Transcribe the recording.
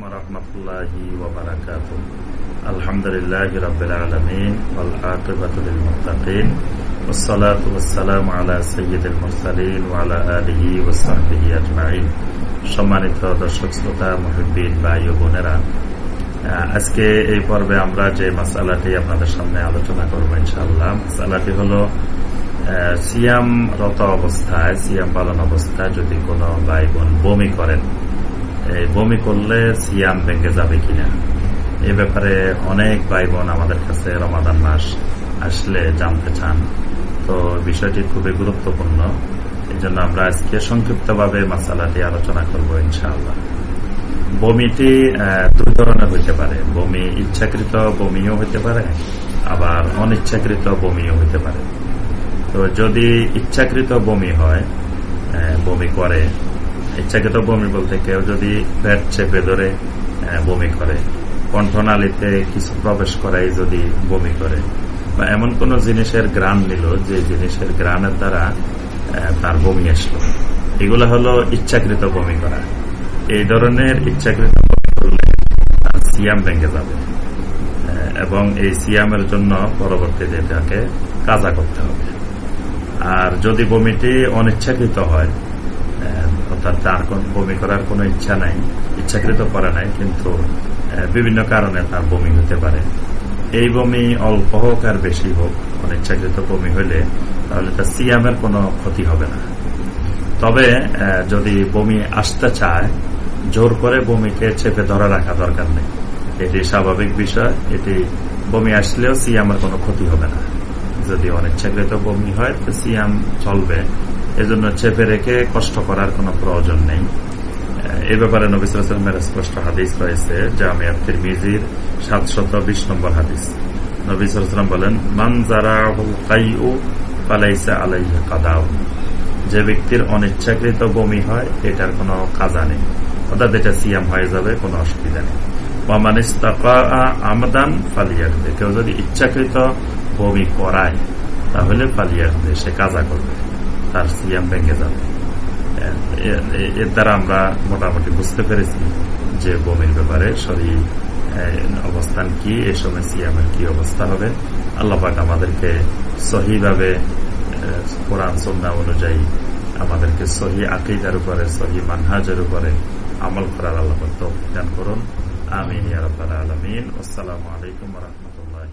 ورحمة الله وبركاته الحمد لله رب العالمين والعاقبة للمتقين والصلاة والسلام على سيد المرسلين وعلى آله وصحبه أجمعين সম্মানিত দর্শক শ্রোতা মহিবিন ভাই ও বোনেরা আজকে এই পর্বে আমরা যে মাসালাটি আপনাদের সামনে আলোচনা করবো ইনশাল্লাহ মাসালাটি হলো সিয়ামরত অবস্থায় সিয়াম পালন অবস্থায় যদি কোনো ভাই বোন বমি করেন এই বমি করলে সিয়াম ভেঙে যাবে কিনা? এ ব্যাপারে অনেক ভাই বোন আমাদের কাছে রমাদান মাস আসলে জানতে চান। তো বিষয়টি খুবই গুরুত্বপূর্ণ। এই জন্য আমরা আজকে সংক্ষিপ্তভাবে মাসালাটি আলোচনা করব ইনশাআল্লাহ। বমিটি দুই ধরনের হইতে পারে। বমি ইচ্ছাকৃত বমিও হইতে পারে, আবার অনিচ্ছাকৃত বমিও হইতে পারে। তো যদি ইচ্ছাকৃত বমি হয় বমি করে ইচ্ছাকৃত বমি বলতে কেউ যদি পেট চেপে ধরে বমি করে, কণ্ঠনালীতে কিছু প্রবেশ করাই যদি বমি করে, বা এমন কোন জিনিসের গ্রান নিল যে জিনিসের গ্রানের দ্বারা তার বমি আসলো। এগুলো হলো ইচ্ছাকৃত বমি করা। এই ধরনের ইচ্ছাকৃত বমি করলে সিয়াম ভেঙে যাবে। এবং এই সিয়ামের জন্য পরবর্তীতে তাকে কাজা করতে হবে। আর যদি বমিটি অনিচ্ছাকৃত হয় অর্থাৎ তার বমি করার কোনো ইচ্ছা নাই, ইচ্ছাকৃত করে নাই, কিন্তু বিভিন্ন কারণে তার বমি হতে পারে। এই বমি অল্প হোক আর বেশি হোক, অনিচ্ছাকৃত বমি হলে তাহলে তার সিয়ামের কোনো ক্ষতি হবে না। তবে যদি বমি আসতে চায়, জোর করে বমিকে চেপে ধরে রাখা দরকার নেই। এটি স্বাভাবিক বিষয়, এটি বমি আসলেও সিয়ামের কোনো ক্ষতি হবে না। যদি অনিচ্ছাকৃত বমি হয়, তো সিয়াম চলবে। এজন্য চেপে রেখে কষ্ট করার কোনো প্রয়োজন নেই। এ ব্যাপারে নবিসের স্পষ্ট হাদিস রয়েছে জামিয়া তিরমিজির সাতশত বিশ নম্বর হাদিস। নবিসাম বলেন, মান পালাইসা আলাইহ কাদাও যে ব্যক্তির অনিচ্ছাকৃত বমি হয়, এটার কোনো কাজা নেই। অর্থাৎ এটা সিয়াম হয়ে যাবে, কোনো অসুবিধা নেই। আমদান কেউ যদি ইচ্ছাকৃত বমি করায়, তাহলে ফালিয়াক সে কাজা করবে। তার সিয়াম ভেঙে যাবে। এর দ্বারা আমরা মোটামুটি বুঝতে পেরেছি যে বমির ব্যাপারে শরীর অবস্থান কি, এ সময় সিয়ামের কি অবস্থা হবে। আল্লাহাক আমাদেরকে সহিভাবে কোরআন, সন্না অনুযায়ী আমাদেরকে সহি আকিদার উপরে, সহি মানহাজের উপরে আমল করার আল্লাহ দান করুন। আমিন আলমিন। আসসালামু আলাইকুম রহমান